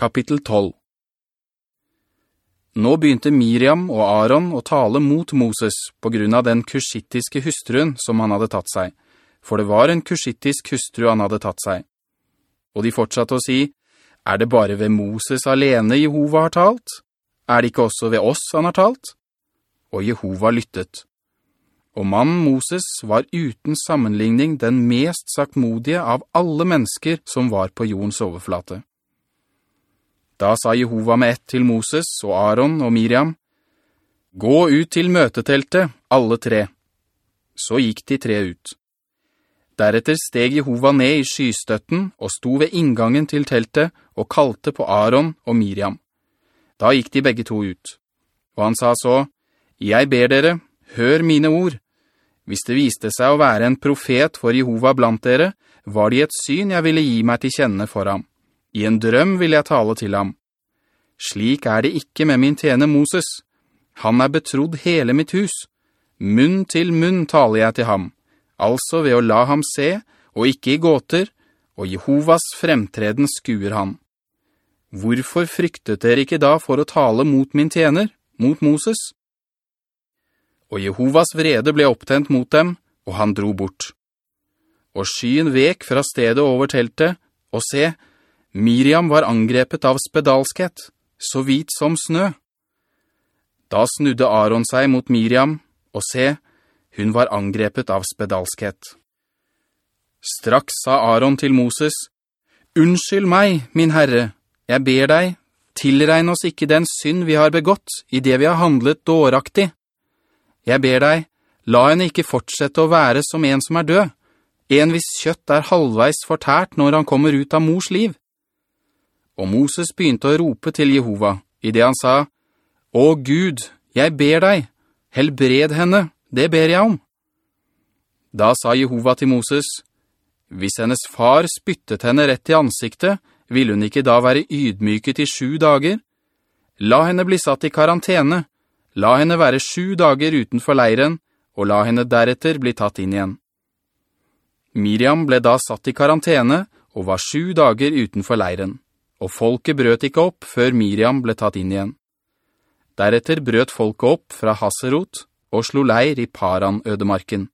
Kapittel 12 Nå begynte Miriam og Aaron å tale mot Moses på grunn av den kursittiske hustruen som han hadde tatt seg, for det var en kursittisk hustru han hadde tatt seg. Og de fortsatte å si, «Er det bare ved Moses alene Jehova har talt? Er det ikke også ved oss han har talt?» Og Jehova lyttet. Og mannen Moses var uten sammenligning den mest saktmodige av alle mennesker som var på jordens overflate. Da sa Jehova med ett til Moses og Aaron og Miriam, «Gå ut til møteteltet, alle tre.» Så gikk de tre ut. Deretter steg Jehova ned i skystøtten og sto ved inngangen til teltet og kalte på Aaron og Miriam. Da gikk de begge to ut. Og han sa så, «Jeg ber dere, hør mine ord. Hvis det viste seg å være en profet for Jehova blant dere, var det et syn jeg ville gi meg til kjenne for ham. I en drøm vil jeg tale til ham. Slik er det ikke med min tjene Moses. Han er betrodd hele mitt hus. Munn til munn taler jeg til ham, altså ved å la ham se, og ikke i gåter, og Jehovas fremtreden skuer han. Hvorfor fryktet dere ikke da for å tale mot min tjener, mot Moses? Og Jehovas vrede ble opptent mot dem, og han dro bort. Og skyen vek fra stedet over teltet, og se, Miriam var angrepet av spedalskhet, så hvit som snø. Da snudde Aaron seg mot Miriam, og se, hun var angrepet av spedalskhet. Straks sa Aaron til Moses, «Unnskyld meg, min herre, jeg ber deg, tilregn oss ikke den synd vi har begått i det vi har handlet dåraktig. Jeg ber deg, la henne ikke fortsette å være som en som er død, en hvis kjøtt er halvveis fortært når han kommer ut av mors liv. Og Moses begynte å rope til Jehova, i det han sa, «Å Gud, jeg ber deg, helbred henne, det ber jeg om.» Da sa Jehova til Moses, «Hvis hennes far spyttet henne rett i ansiktet, vil hun ikke da være ydmyket i sju dager? La henne bli satt i karantene, la henne være sju dager utenfor leiren, og la henne deretter bli tatt inn igjen.» Miriam ble da satt i karantene, og var sju dager utenfor leiren og folket brøt ikke opp før Miriam ble tatt inn igjen. Deretter brøt folket opp fra Hasserot og slo leir i Paran-ødemarken.